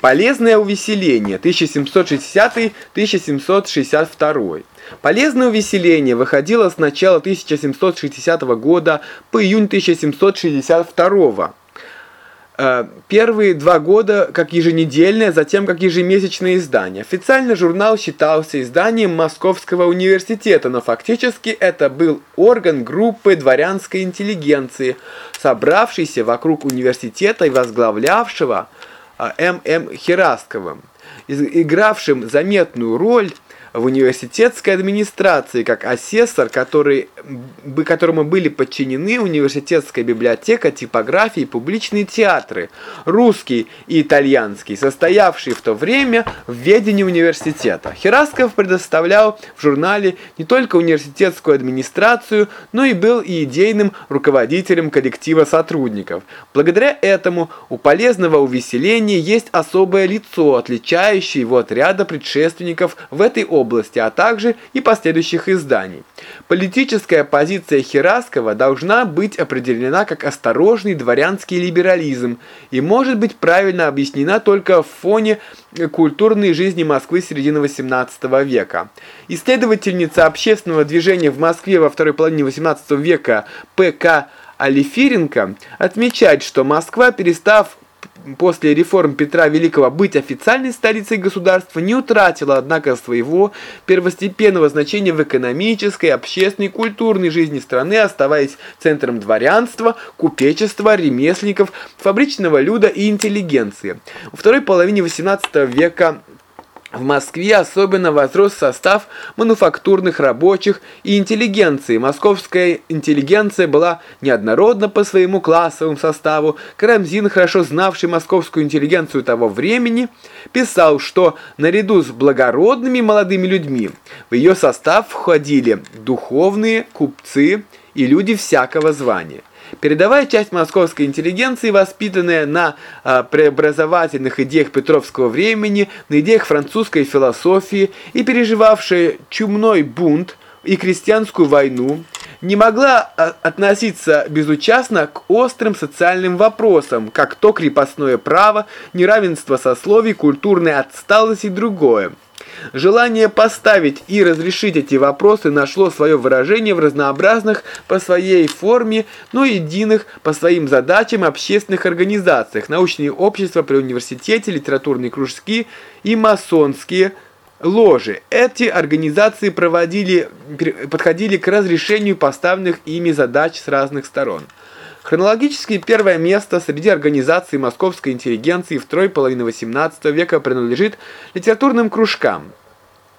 Полезное увеселение 1760-1762. Полезное увеселение выходило с начала 1760 года по июнь 1762 Э, первые два года как еженедельное, затем как ежемесячное издание. Официально журнал считался изданием Московского университета, но фактически это был орган группы дворянской интеллигенции, собравшийся вокруг университета и возглавлявшего М.М. Херасковым, игравшим заметную роль в университетской администрации как асессор, который, которому были подчинены университетская библиотека, типография и публичные театры, русский и итальянский, состоявшие в то время в ведении университета. Херасков предоставлял в журнале не только университетскую администрацию, но и был и идейным руководителем коллектива сотрудников. Благодаря этому у полезного увеселения есть особое лицо, отличающее его от ряда предшественников в этой области области, а также и последующих изданий. Политическая позиция Хераскова должна быть определена как осторожный дворянский либерализм и может быть правильно объяснена только в фоне культурной жизни Москвы середины XVIII века. Исследовательница общественного движения в Москве во второй половине XVIII века П.К. Алифиренко отмечает, что Москва, перестав после реформ Петра Великого быть официальной столицей государства, не утратила, однако, своего первостепенного значения в экономической, общественной культурной жизни страны, оставаясь центром дворянства, купечества, ремесленников, фабричного люда и интеллигенции. Во второй половине XVIII века в Москве особенно возрос состав мануфактурных рабочих и интеллигенции. Московская интеллигенция была неоднородна по своему классовому составу. Карамзин, хорошо знавший московскую интеллигенцию того времени, писал, что наряду с благородными молодыми людьми в ее состав входили духовные, купцы и люди всякого звания. Передовая часть московской интеллигенции, воспитанная на э, преобразовательных идеях Петровского времени, на идеях французской философии и переживавшая чумной бунт и крестьянскую войну, не могла а, относиться безучастно к острым социальным вопросам, как то крепостное право, неравенство сословий, культурная отсталость и другое. Желание поставить и разрешить эти вопросы нашло свое выражение в разнообразных по своей форме, но единых по своим задачам общественных организациях, научные общества при университете, литературные кружки и масонские ложи. Эти организации проводили, подходили к разрешению поставленных ими задач с разных сторон. Хронологически первое место среди организаций московской интеллигенции второй половины XVIII века принадлежит литературным кружкам.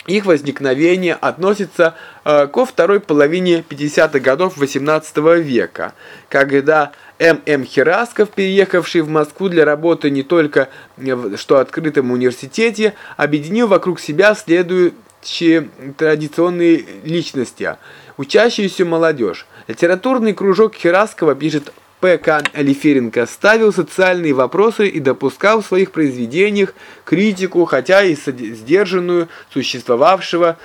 Их возникновение относится э, ко второй половине 50-х годов XVIII века, когда М.М. Херасков, переехавший в Москву для работы не только в что открытом университете, объединил вокруг себя следующие традиционные личности, учащуюся молодежь. Литературный кружок Хераскова, пишет П.К. Алиференко, ставил социальные вопросы и допускал в своих произведениях критику, хотя и сдержанную, существовавшего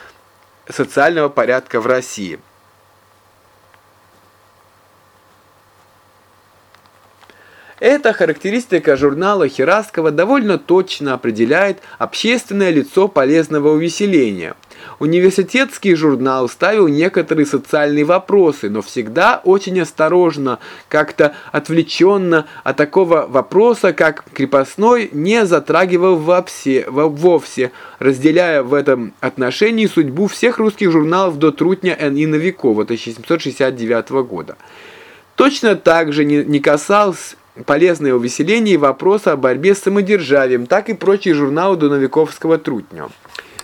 социального порядка в России. Эта характеристика журнала Хераскова довольно точно определяет общественное лицо полезного увеселения. Университетский журнал ставил некоторые социальные вопросы, но всегда очень осторожно, как-то отвлеченно от такого вопроса, как крепостной, не затрагивал вообще, вовсе, разделяя в этом отношении судьбу всех русских журналов до Трутня и Новикова 1769 года. Точно так же не, не касался полезное увеселение и вопросы о борьбе с самодержавием, так и прочие журналы до Новиковского трутня.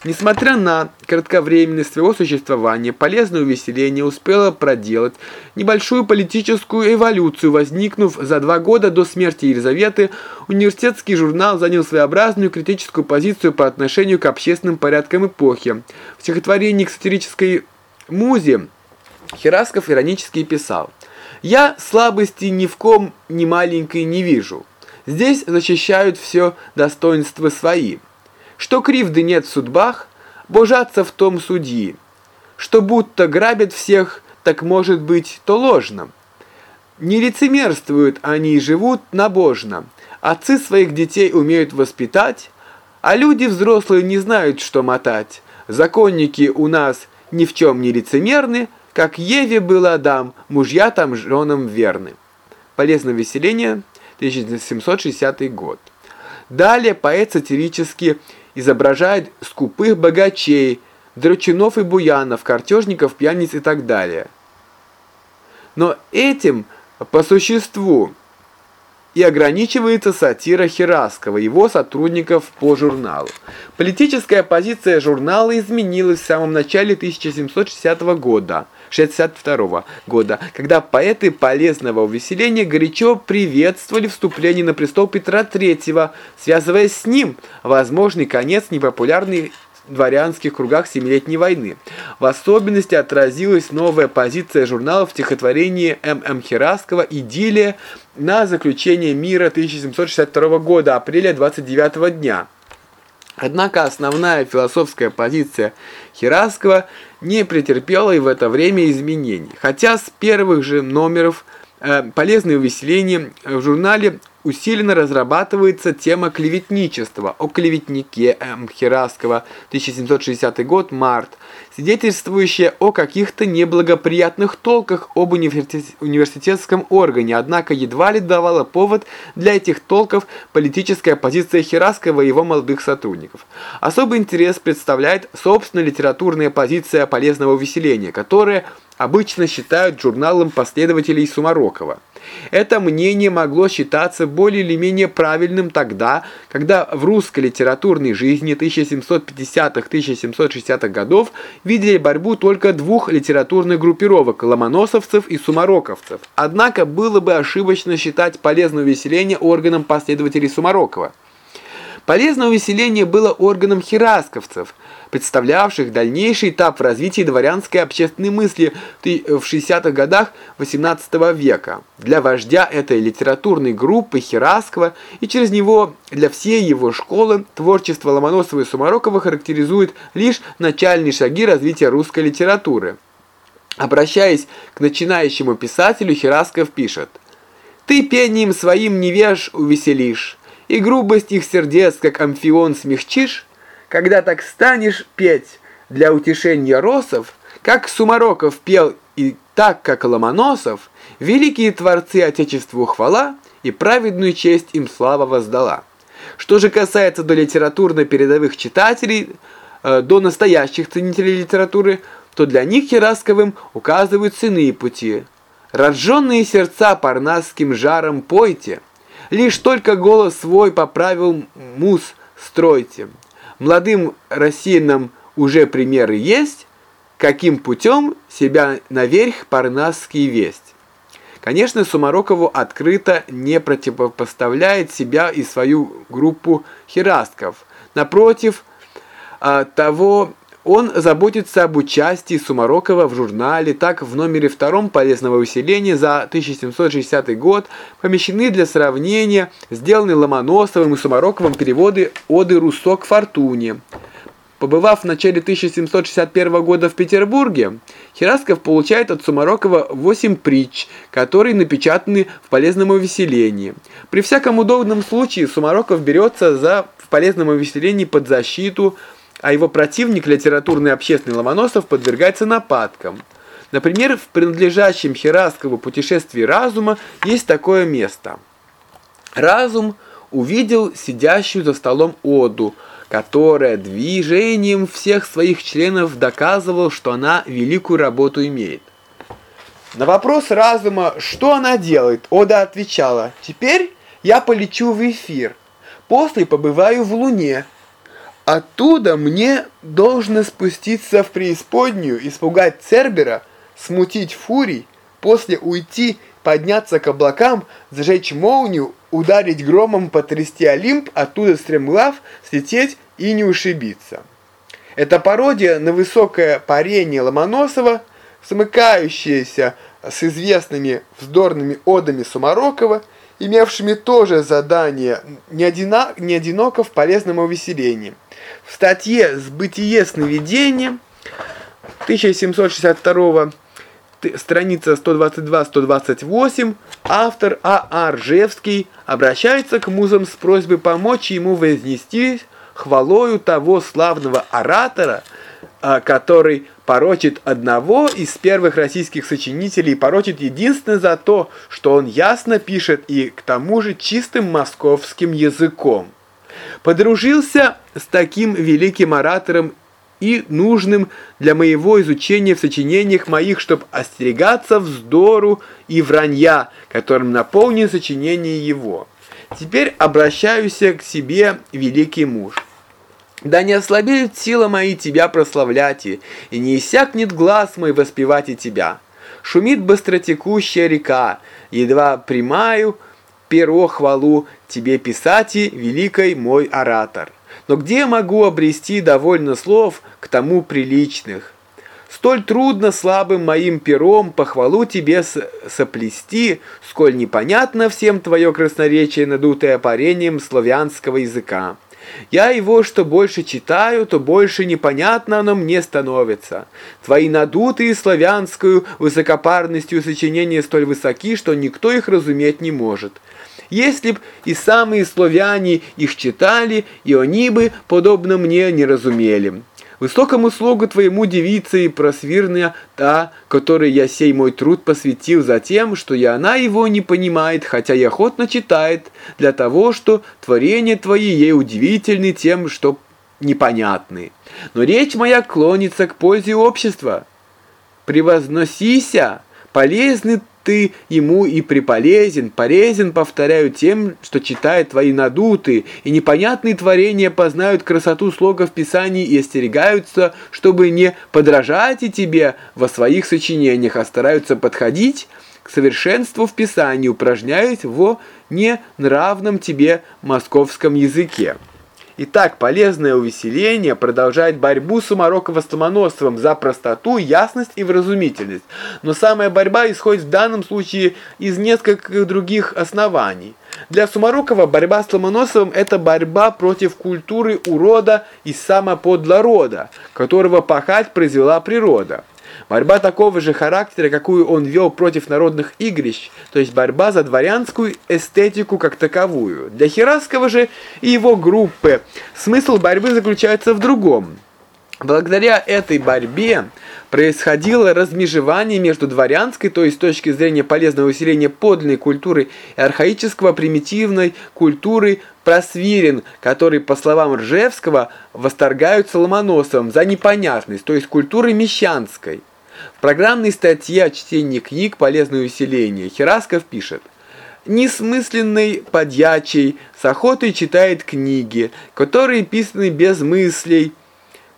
Несмотря на кратковременность своего существования, полезное увеселение успело проделать небольшую политическую эволюцию, возникнув за два года до смерти Елизаветы, университетский журнал занял своеобразную критическую позицию по отношению к общественным порядкам эпохи. В стихотворении к сатирической музе Херасков иронически писал «Я слабости ни в ком ни маленькой не вижу. Здесь защищают все достоинства свои». Что кривды нет в судьбах, божатся в том судьи. Что будто грабят всех, так может быть, то ложно. Не лицемерствуют они и живут набожно. Отцы своих детей умеют воспитать, а люди взрослые не знают, что мотать. Законники у нас ни в чем не лицемерны, как Еве был Адам, мужья там женам верны. Полезное веселение, 1760 год. Далее поэт сатирически изображает скупых богачей, драчунов и буянов, картежников, пьяниц и так далее. Но этим по существу и ограничивается сатира Хераскова, его сотрудников по журналу. Политическая позиция журнала изменилась в самом начале 1760 года, 62 года, когда поэты полезного увеселения горячо приветствовали вступление на престол Петра III, связывая с ним возможный конец непопулярной дворянских кругах Семилетней войны. В особенности отразилась новая позиция журнала в стихотворении М.М. Хераскова «Идиллия» на заключение мира 1762 года, апреля 29 дня. Однако основная философская позиция Хераскова не претерпела и в это время изменений. Хотя с первых же номеров э, «Полезные увеселения» в журнале усиленно разрабатывается тема клеветничества о клеветнике М. Хераскова, 1760 год, март, свидетельствующая о каких-то неблагоприятных толках об университетском органе, однако едва ли давала повод для этих толков политическая позиция Хераскова и его молодых сотрудников. Особый интерес представляет собственно литературная позиция полезного увеселения, которая обычно считают журналом последователей Сумарокова. Это мнение могло считаться более или менее правильным тогда, когда в русской литературной жизни 1750-1760-х годов видели борьбу только двух литературных группировок – ломоносовцев и сумароковцев. Однако было бы ошибочно считать полезное увеселение органом последователей Сумарокова. Полезное увеселение было органом хирасковцев – представлявших дальнейший этап в развитии дворянской общественной мысли в 60-х годах XVIII века. Для вождя этой литературной группы Хераскова и через него для всей его школы творчество Ломоносова и Сумарокова характеризует лишь начальные шаги развития русской литературы. Обращаясь к начинающему писателю, Херасков пишет «Ты пением своим невеж увеселишь, и грубость их сердец, как амфион, смягчишь, когда так станешь петь для утешения росов, как Сумароков пел и так, как Ломоносов, великие творцы Отечеству хвала и праведную честь им слава воздала. Что же касается до литературно-передовых читателей, э, до настоящих ценителей литературы, то для них Херасковым указываются иные пути. Разженные сердца парнасским жаром пойте, лишь только голос свой поправил мус стройте. Молодым россиянам уже примеры есть, каким путем себя наверх парнасский весть. Конечно, Сумарокову открыто не противопоставляет себя и свою группу херастков. Напротив а, того, он заботится об участии Сумарокова в журнале, так в номере втором полезного усиления за 1760 год помещены для сравнения сделанные Ломоносовым и Сумароковым переводы оды Руссо к Фортуне. Побывав в начале 1761 года в Петербурге, Херасков получает от Сумарокова 8 притч, которые напечатаны в полезном увеселении. При всяком удобном случае Сумароков берется за в полезном увеселении под защиту а его противник, литературный общественный Ломоносов, подвергается нападкам. Например, в принадлежащем Хераскову путешествии разума есть такое место. Разум увидел сидящую за столом Оду, которая движением всех своих членов доказывала, что она великую работу имеет. На вопрос разума, что она делает, Ода отвечала, «Теперь я полечу в эфир, после побываю в Луне, Оттуда мне должно спуститься в преисподнюю, испугать Цербера, смутить Фурий, после уйти, подняться к облакам, зажечь молнию, ударить громом, потрясти Олимп, оттуда стремглав, слететь и не ушибиться. Это пародия на высокое парение Ломоносова, смыкающаяся с известными вздорными одами Сумарокова, имевшими тоже задание не, одино, не одиноко в полезном увеселении. В статье «Сбытие сновидения» 1762 страница 122-128, автор А.А. Ржевский обращается к музам с просьбой помочь ему вознести хвалою того славного оратора, а, который порочит одного из первых российских сочинителей, порочит единственно за то, что он ясно пишет и к тому же чистым московским языком. Подружился с таким великим оратором и нужным для моего изучения в сочинениях моих, чтобы остерегаться вздору и вранья, которым наполнен сочинение его. Теперь обращаюсь к себе, великий муж. Да не ослабеют силы мои тебя прославлять, и не иссякнет глаз мой воспевать и тебя. Шумит быстротекущая река, едва примаю перо хвалу тебе писать, великий мой оратор. Но где могу обрести довольно слов к тому приличных? Столь трудно слабым моим пером похвалу тебе соплести, сколь непонятно всем твое красноречие, надутое парением славянского языка. Я его что больше читаю, то больше непонятно оно мне становится. Твои надутые славянскую высокопарностью сочинения столь высоки, что никто их разуметь не может. Если б и самые славяне их читали, и они бы, подобно мне, не разумели. Высокому слогу твоему девица и просвирная та, которой я сей мой труд посвятил за тем, что и она его не понимает, хотя и охотно читает, для того, что творения твои ей удивительны тем, что непонятны. Но речь моя клонится к пользе общества. Превозносися, полезны ты ему и приполезен, полезен, повторяю, тем, что читает твои надутые и непонятные творения познают красоту слогов Писаний и остерегаются, чтобы не подражать и тебе во своих сочинениях, а стараются подходить к совершенству в Писании, упражняясь в ненравном тебе московском языке. Итак, полезное увеселение продолжает борьбу с Умарокова-Стомоносовым за простоту, ясность и вразумительность. Но самая борьба исходит в данном случае из нескольких других оснований. Для Сумарокова борьба с Ломоносовым – это борьба против культуры урода и самоподлорода, которого пахать произвела природа. Борьба такого же характера, какую он вел против народных игрищ, то есть борьба за дворянскую эстетику как таковую. Для Хераскова же и его группы смысл борьбы заключается в другом. Благодаря этой борьбе происходило размежевание между дворянской, то есть с точки зрения полезного усиления подлинной культуры и архаического примитивной культуры просвирен, который, по словам Ржевского, восторгаются Ломоносовым за непонятность, то есть культуры мещанской. В программной статье о чтении книг «Полезное усиление» Херасков пишет Несмысленный подьячий с охотой читает книги, которые писаны без мыслей.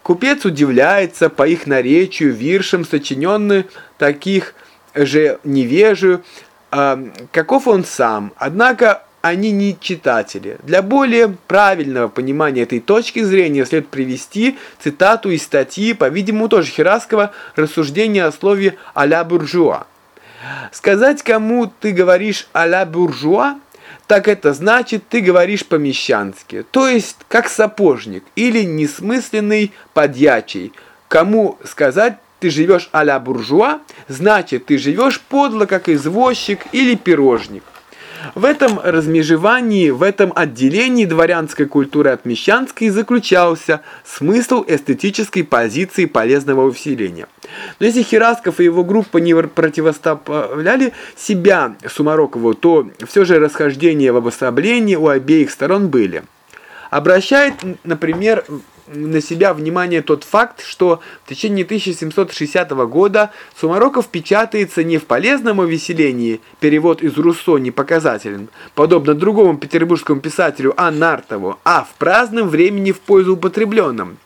Купец удивляется по их наречию, виршам, сочиненным таких же невежию, э, каков он сам. Однако они не читатели. Для более правильного понимания этой точки зрения следует привести цитату из статьи, по-видимому, тоже Хераскова, «Рассуждение о слове «а-ля буржуа». Сказать кому ты говоришь «а-ля буржуа», так это значит, ты говоришь по-мещански, то есть как сапожник или несмысленный подьячий. Кому сказать ты живешь а-ля буржуа, значит, ты живешь подло, как извозчик или пирожник. В этом размежевании, в этом отделении дворянской культуры от мещанской заключался смысл эстетической позиции полезного усиления. Но если Херасков и его группа не противоставляли себя Сумарокову, то все же расхождения в обособлении у обеих сторон были. Обращает, например, на себя внимание тот факт, что в течение 1760 года Сумароков печатается не в полезном увеселении, перевод из Руссо не показателен, подобно другому петербургскому писателю А. А в праздном времени в пользу употребленном.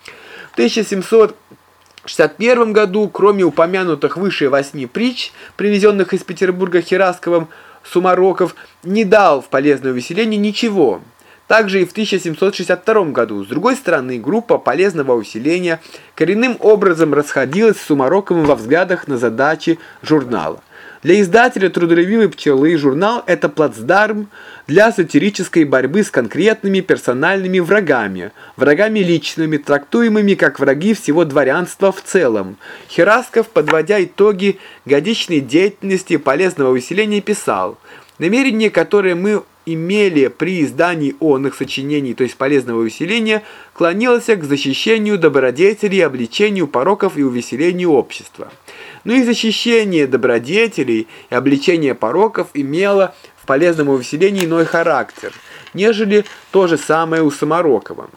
В 1761 году, кроме упомянутых выше восьми притч, привезенных из Петербурга Херасковым, Сумароков не дал в полезное увеселение ничего – также и в 1762 году. С другой стороны, группа полезного усиления коренным образом расходилась с Сумароковым во взглядах на задачи журнала. Для издателя «Трудолюбивой пчелы» журнал – это плацдарм для сатирической борьбы с конкретными персональными врагами, врагами личными, трактуемыми как враги всего дворянства в целом. Херасков, подводя итоги годичной деятельности полезного выселения, писал «Намерение, которое мы имели при издании онных сочинений, то есть полезного увеселения, клонилось к защищению добродетелей, обличению пороков и увеселению общества. Но и защищение добродетелей и обличение пороков имело в полезном увеселении иной характер, нежели то же самое у Самарокова.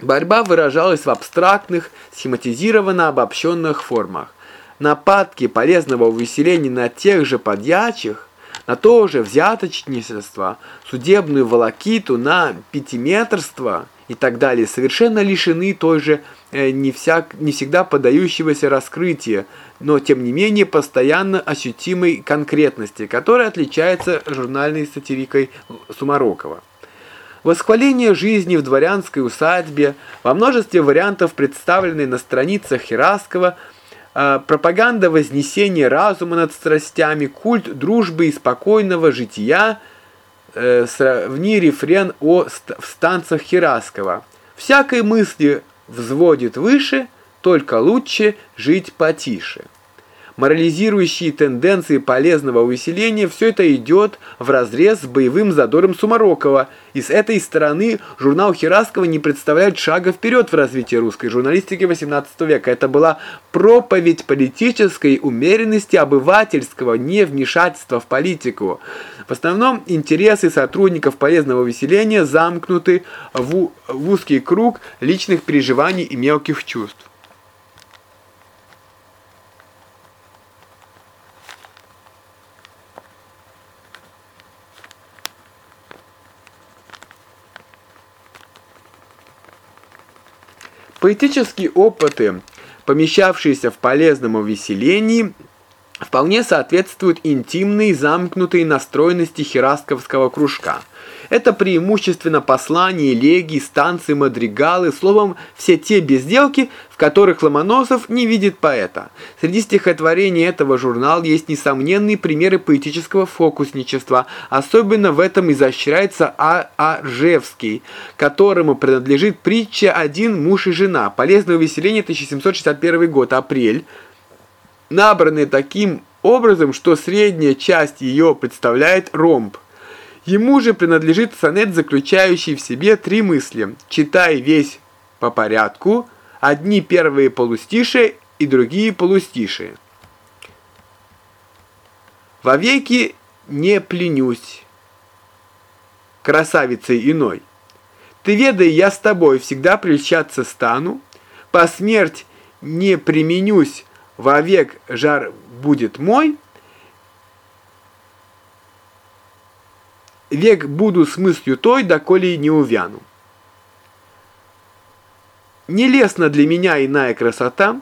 Борьба выражалась в абстрактных, схематизированно обобщенных формах. Нападки полезного увеселения на тех же подьячих на то же взяточничество, судебную волокиту, на пятиметрство и так далее совершенно лишены той же э, не, всяк, не всегда подающегося раскрытия, но тем не менее постоянно ощутимой конкретности, которая отличается журнальной сатирикой Сумарокова. Восхваление жизни в дворянской усадьбе во множестве вариантов, представленной на страницах Хераскова, пропаганда вознесения разума над страстями, культ дружбы и спокойного жития, э, сравни рефрен о в станцах Хераскова. Всякой мысли взводит выше, только лучше жить потише морализирующие тенденции полезного увеселения, все это идет вразрез с боевым задором Сумарокова. И с этой стороны журнал Хераскова не представляет шага вперед в развитии русской журналистики XVIII века. Это была проповедь политической умеренности обывательского невмешательства в политику. В основном интересы сотрудников полезного увеселения замкнуты в, в узкий круг личных переживаний и мелких чувств. Поэтические опыты, помещавшиеся в полезном увеселении, вполне соответствуют интимной, замкнутой настроенности херасковского кружка – это преимущественно послания, элегии, станции, мадригалы, словом, все те безделки, в которых Ломоносов не видит поэта. Среди стихотворений этого журнала есть несомненные примеры поэтического фокусничества. Особенно в этом изощряется А. А. Ржевский, которому принадлежит притча «Один муж и жена». Полезное увеселение, 1761 год, апрель. Набранный таким образом, что средняя часть ее представляет ромб. Ему же принадлежит сонет, заключающий в себе три мысли. Читай весь по порядку, одни первые полустиши и другие полустиши. Вовеки не пленюсь, красавицей иной. Ты ведай, я с тобой всегда прельщаться стану, по смерть не применюсь, вовек жар будет мой, век буду с мыслью той, доколе не увяну. Нелестна для меня иная красота,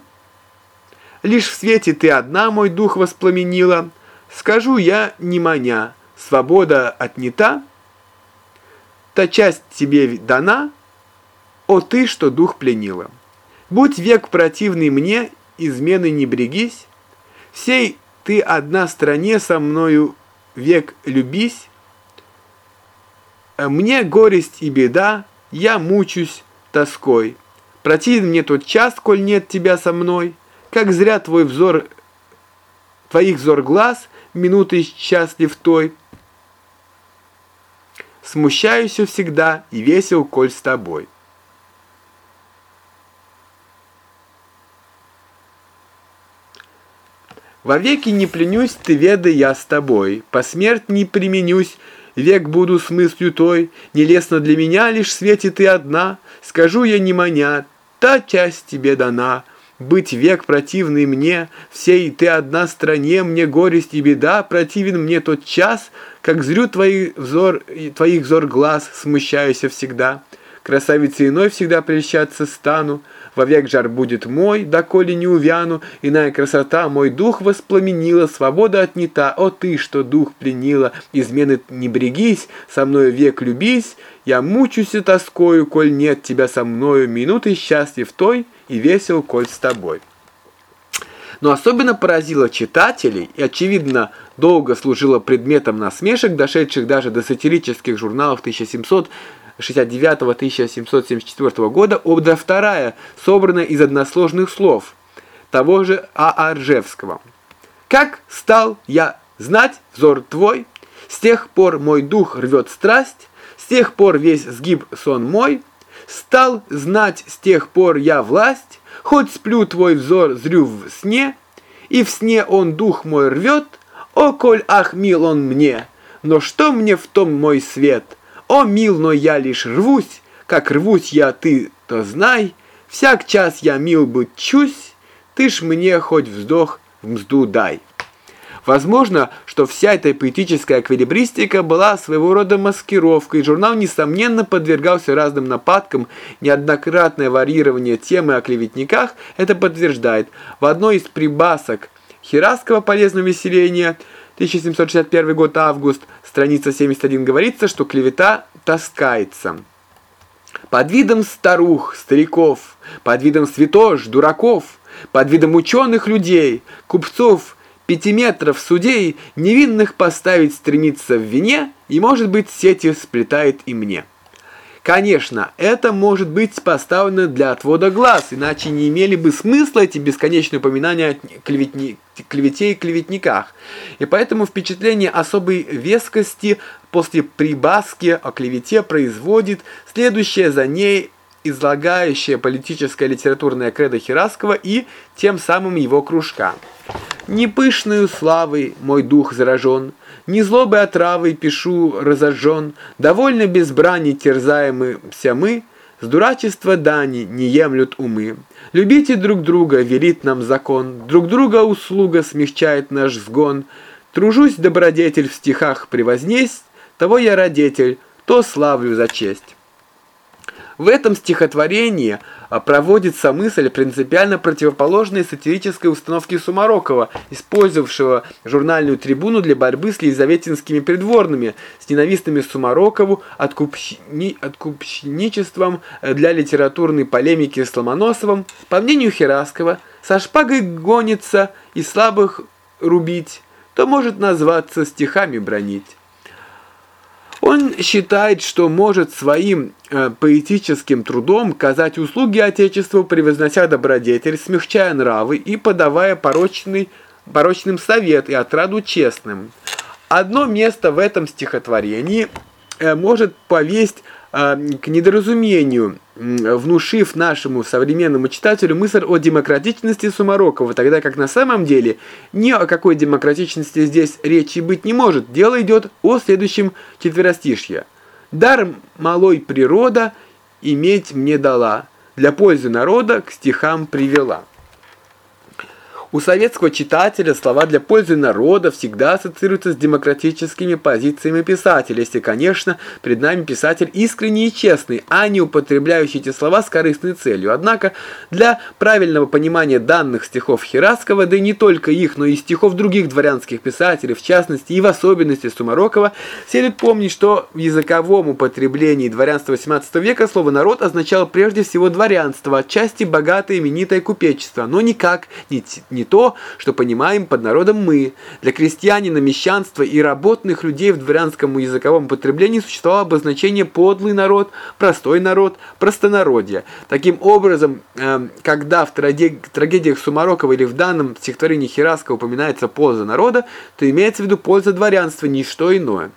Лишь в свете ты одна мой дух воспламенила, Скажу я, не маня, свобода отнята, Та часть тебе дана, о ты, что дух пленила. Будь век противный мне, измены не брегись, Всей ты одна стране со мною век любись, мне горесть и беда, я мучусь тоской. Противен мне тот час, коль нет тебя со мной. Как зря твой взор, твоих взор глаз, минуты счастлив той. Смущаюсь всегда и весел, коль с тобой. Вовеки не пленюсь, ты ведай, я с тобой. По смерть не применюсь, век буду с мыслью той, нелестно для меня лишь светит и одна, скажу я не маня, та часть тебе дана, быть век противный мне, всей ты одна стране, мне горесть и беда, противен мне тот час, как зрю твои взор, твоих взор глаз, смущаюся всегда. Красавице иной всегда прельщаться стану, вовек жар будет мой, доколе не увяну, иная красота мой дух воспламенила, свобода отнята, о ты, что дух пленила, измены не брегись, со мною век любись, я мучусь и тоскою, коль нет тебя со мною, минуты счастлив той и весел, коль с тобой. но особенно поразило читателей и, очевидно, долго служило предметом насмешек, дошедших даже до сатирических журналов 1769-1774 года, обда вторая, собранная из односложных слов того же А. Ржевского. «Как стал я знать взор твой, с тех пор мой дух рвет страсть, с тех пор весь сгиб сон мой, стал знать с тех пор я власть, хоть сплю твой взор зрю в сне, и в сне он дух мой рвет, о, коль ах мил он мне, но что мне в том мой свет? О, мил, но я лишь рвусь, как рвусь я, ты, то знай, всяк час я мил быть чусь, ты ж мне хоть вздох в мзду дай. Возможно, что вся эта поэтическая аквилибристика была своего рода маскировкой. Журнал, несомненно, подвергался разным нападкам. Неоднократное варьирование темы о клеветниках это подтверждает. В одной из прибасок Хераского полезного веселения 1761 год, август, страница 71, говорится, что клевета таскается. Под видом старух, стариков, под видом святош, дураков, под видом ученых людей, купцов, пяти метров судей невинных поставить стремится в вине, и, может быть, сети сплетает и мне. Конечно, это может быть поставлено для отвода глаз, иначе не имели бы смысла эти бесконечные упоминания о клеветни... клевете и клеветниках. И поэтому впечатление особой вескости после прибаски о клевете производит следующее за ней излагающее политическое литературное кредо Хераскова и тем самым его кружка. «Не пышную славой мой дух заражен, не злобой отравой пишу разожжен, довольно без брани терзаемся мы, с дурачества дани не емлют умы. Любите друг друга, верит нам закон, друг друга услуга смягчает наш сгон. Тружусь, добродетель, в стихах превознесть, того я родитель, то славлю за честь». В этом стихотворении а, проводится мысль принципиально противоположной сатирической установке Сумарокова, использовавшего журнальную трибуну для борьбы с лизаветинскими придворными, с ненавистными Сумарокову, откупщни... откупщничеством э, для литературной полемики с Ломоносовым. По мнению Хераскова, со шпагой гонится и слабых рубить, то может назваться стихами бронить. Он считает, что может своим э, поэтическим трудом казать услуги Отечеству, превознося добродетель, смягчая нравы и подавая порочный, порочным совет и отраду честным. Одно место в этом стихотворении э, может повесть к недоразумению, внушив нашему современному читателю мысль о демократичности Сумарокова, тогда как на самом деле ни о какой демократичности здесь речи быть не может. Дело идет о следующем четверостишье. «Дар малой природа иметь мне дала, для пользы народа к стихам привела». У советского читателя слова для пользы народа всегда ассоциируются с демократическими позициями писателя, если, конечно, перед нами писатель искренний и честный, а не употребляющий эти слова с корыстной целью. Однако, для правильного понимания данных стихов Хераскова, да и не только их, но и стихов других дворянских писателей, в частности и в особенности Сумарокова, следует помнить, что в языковом употреблении дворянства XVIII века слово «народ» означало прежде всего дворянство, отчасти богатое именитое купечество, но никак не, не не то, что понимаем под народом мы. Для крестьянина, мещанства и работных людей в дворянском языковом потреблении существовало обозначение «подлый народ», «простой народ», «простонародье». Таким образом, э, когда в трагедиях Сумарокова или в данном стихотворении Хераска упоминается «польза народа», то имеется в виду польза дворянства, ни что иное.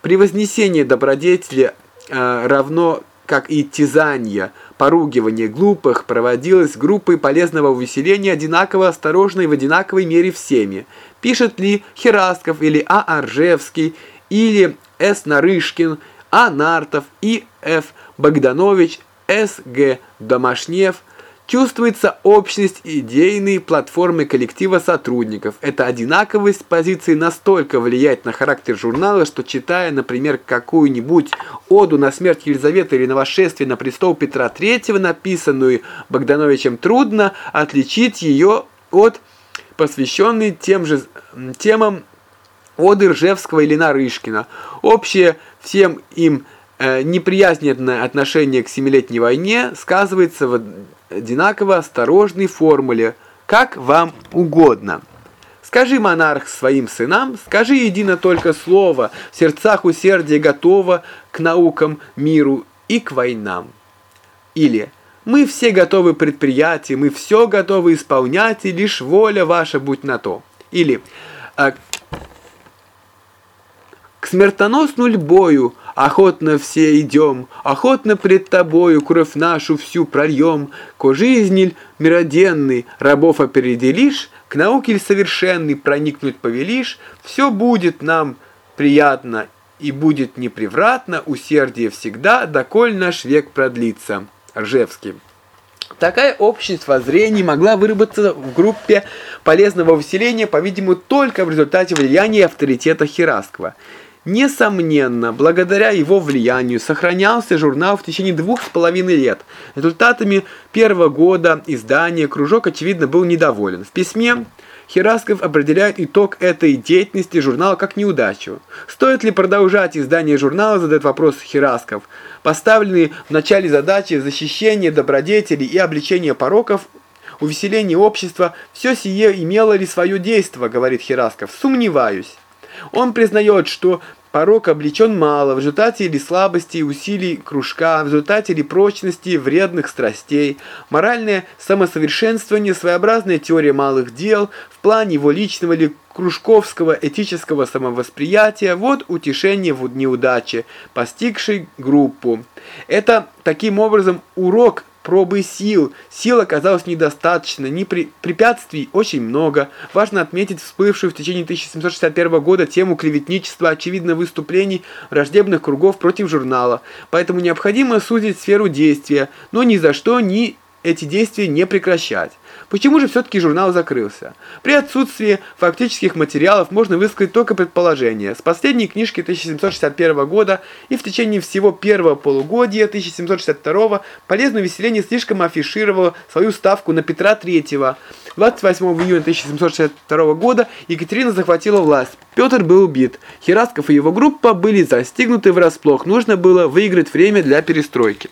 При вознесении добродетели э, равно как и тизанье, поругивание глупых проводилось группой полезного увеселения одинаково осторожно и в одинаковой мере всеми. Пишет ли Херастков или А. Аржевский, или С. Нарышкин, А. Нартов, И. Ф. Богданович, С. Г. Домашнев – Чувствуется общность идейной платформы коллектива сотрудников. Эта одинаковость позиций настолько влияет на характер журнала, что читая, например, какую-нибудь оду на смерть Елизаветы или на восшествие на престол Петра III, написанную Богдановичем, трудно отличить ее от посвященной тем же темам оды Ржевского или Нарышкина. Общее всем им неприязненное отношение к Семилетней войне сказывается в одинаково осторожной формуле как вам угодно. Скажи, монарх, своим сынам, скажи едино только слово, в сердцах усердие готово к наукам, миру и к войнам. Или мы все готовы предприятия, мы все готовы исполнять, и лишь воля ваша будь на то. Или «А, к смертоносному бою охотно все идем, охотно пред тобою кровь нашу всю прольем, ко жизни мироденный рабов опеределишь, к науке совершенный проникнуть повелишь, все будет нам приятно и будет непревратно усердие всегда, доколь наш век продлится. Ржевский. Такая общность воззрений могла выработаться в группе полезного выселения, по-видимому, только в результате влияния авторитета Хераскова. Несомненно, благодаря его влиянию сохранялся журнал в течение двух с половиной лет. Результатами первого года издания кружок, очевидно, был недоволен. В письме Херасков определяет итог этой деятельности журнала как неудачу. Стоит ли продолжать издание журнала, задает вопрос Херасков. Поставленные в начале задачи защищение добродетелей и обличение пороков, увеселение общества, все сие имело ли свое действие, говорит Херасков. Сомневаюсь. Он признает, что Порок облечен мало, в результате или слабости и усилий кружка, в результате или прочности вредных страстей. Моральное самосовершенствование, своеобразная теория малых дел, в плане его личного или кружковского этического самовосприятия, вот утешение в неудаче, постигшей группу. Это таким образом урок пробы сил. Сил оказалось недостаточно, не при... препятствий очень много. Важно отметить всплывшую в течение 1761 года тему клеветничества, очевидно выступлений враждебных кругов против журнала. Поэтому необходимо сузить сферу действия, но ни за что ни эти действия не прекращать. Почему же все-таки журнал закрылся? При отсутствии фактических материалов можно высказать только предположение. С последней книжки 1761 года и в течение всего первого полугодия 1762 полезное веселение слишком афишировало свою ставку на Петра III. 28 июня 1762 года Екатерина захватила власть. Петр был убит. Херасков и его группа были застигнуты врасплох. Нужно было выиграть время для перестройки.